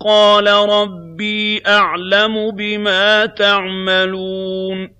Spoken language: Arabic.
قَالَ رَبِّي أَعْلَمُ بِمَا تَعْمَلُونَ